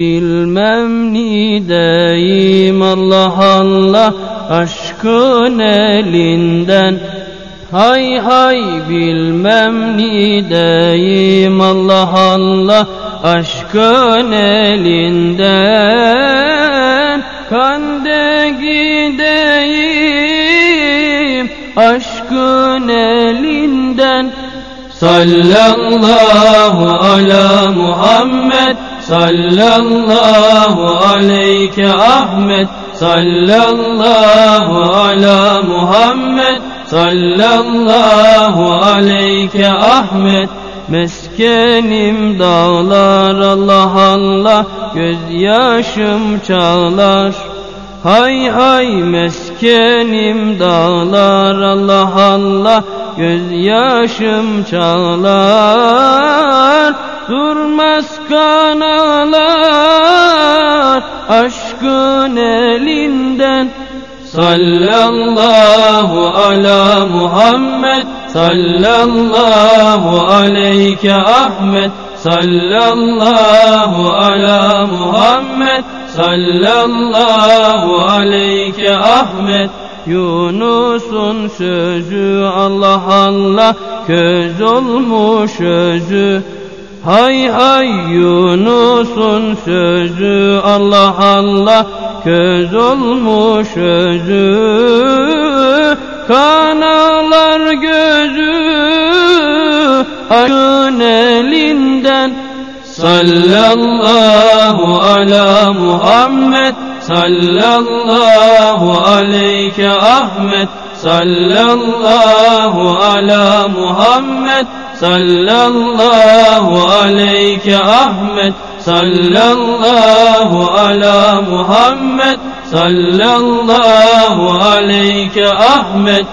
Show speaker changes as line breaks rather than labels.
Bilmem nideyim Allah Allah aşkın elinden. Hay hay bilmem nideyim Allah Allah aşkın elinden. Kande gideyim aşkın elinden. Sallallahu ala Muhammed Sallallahu aleyke Ahmet. Sallallahu ala Muhammed. Sallallahu aleyke Ahmet. Meskenim dağlar Allah Allah. Gözyaşım çağlar. Hay hay meskenim dağlar Allah Allah. Gözyaşım çağlar Durmaz kanalar Aşkın elinden. Sallallahu ala Muhammed Sallallahu aleyke Ahmet. Sallallahu ala Muhammed Sallallahu aleyke Ahmet. Yunus'un sözü Allah Allah köz olmuş özü Hay hay Yunus'un sözü Allah Allah köz olmuş özü. Kanalar gözü aşkın elinden. Sallallahu ala Muhammed Sallallahu aleyke Ahmet Sallallahu ala Muhammed Sallallahu aleyke Ahmet Sallallahu ala Muhammed Sallallahu aleyke Ahmet